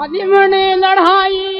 आली म्हणे लढाई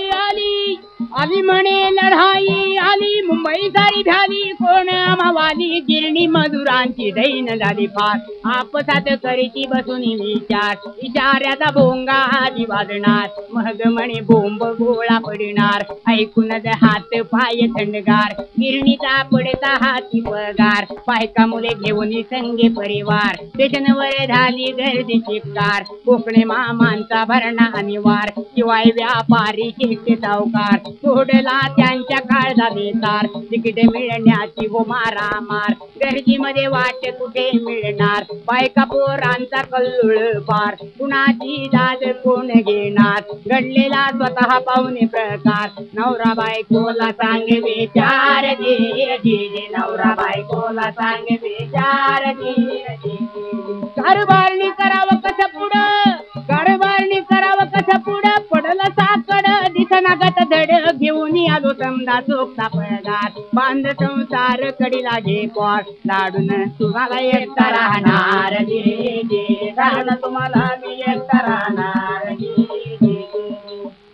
आली म्हणे लढाई आली मुंबई सारी झाली कोण मावाली गिरणी मजुरांची दैन झाली फार. आपसात करीची बसून विचार इशाऱ्याचा भोंगा आधी वाजणार. मग म्हणे बोंब गोळा पडणार. ऐकून हात पाय थंडगार. गिरणीचा पडता हाती पगार. बायका मुले घेऊन संगे परिवार. स्टेशनवर झाली गर्दी चिपकार. कोकणे मामांचा भरणा अनिवार. शिवाय व्यापारी शेती सावकार. सोडला त्यांच्या काळजा बेतार. तिकीट मिळण्याची वो मारामार. गर्दीमध्ये वाट कुठे मिळणार? बायका पोरांचा कल्लुळ पार. कुणाची दाद कोण घेणार? घडलेला स्वतः पाहुणे प्रकार. नवरा बायकोला सांग विचार दे नवरा बायकोला सांग विचार दे दे. कारभारणी करावं कसं पुढं? कारभारणी करावं कसं पुढं? चोखता पळगार बांध संसार कडी लागे पॉर लाडून तुम्हाला राहणार. तुम्हाला मी राहणार.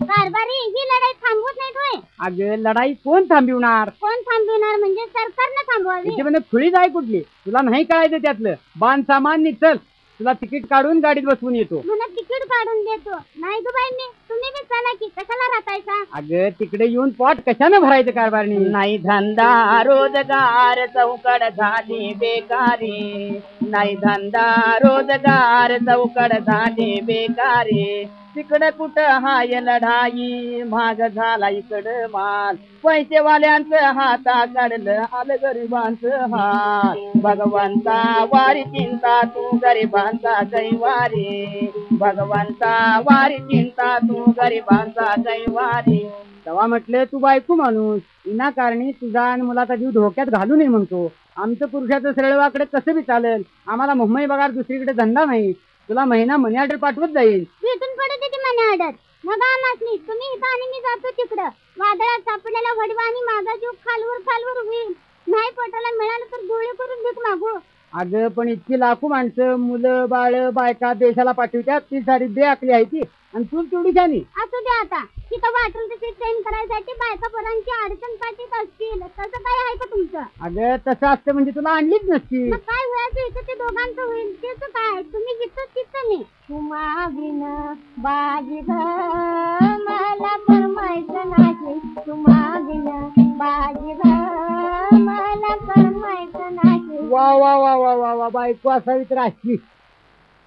कारभारी ही लढाई थांबवत नाहीत होय? अगं लढाई कोण थांबविणार? कोण थांबविणार म्हणजे सरकारनं थांबवावी. म्हणजे खुळीच आहे कुठली? तुला नाही कळायचं त्यातलं. बांध सामान नी चल तुला तिकीट काढून गाडीत बसवून येतो. तिकीट काढून देतो. नाही ग बाई मी तुम्ही बी चला की कशाला राहतायसा अगं तिकडे येऊन पोट कशानं भरायचं कारभारणी? नाही धंदा रोजगार चौकड झाली बेकारी. नाही धंदा रोजगार चौकड झाली बेकारी. तिकडं कुठं हाय लढाई? महाग झाला इकडं माल. पैसेवाल्यांचं हाता काढलं आलं गरिबांचं हात भगवंता वारी चिंता तू गरिबांचा कैवारी भगवंता वारी चिंता तू गरिबांचा कैवारी तेव्हा म्हटलं तू बायको माणूस विनाकारणी तुझा आणि मुलाचा जीव धोक्यात घालू नये म्हणतो. आमचं पुरुषाचं सरळवाकडे कसं बी चालेल? आम्हाला मुंबई बघार दुसरीकडे धंदा नाही. तुला महिना मनी ऑर्डर पाठवत जाईल भेटून पडत येते मने ऑर्डर. मग नसली तुम्ही इथं आणि मी जातो तिकडं. वादळात सापडलेला वडवा आणि माझा जीव खालवर खालवर होईल. नाही पोटाला मिळालं तर गोळे करून भीक मागू. अगं पण इतकी लाखो माणसं मुलं बाळ बायका देशाला पाठवतात ती सारी बे आकली आहे ती. आणि तू तेवढी जाणी असू दे आता. तिथं वाटेल तसे ट्रेन करायसाठी बायका पोरांची अडचण पाठीत असतील. तसं काय आहे का तुमचं? अगं तसं असतं म्हणजे तुला आणलीच नसती. मग काय व्हायचं? इथं ते दोघांचं होईल. तेच काय? तुम्ही जिथं तिथं नाही. तुम्हा बिन बाजी ग वा वा वा वा वा वा बायको असावी तर अशी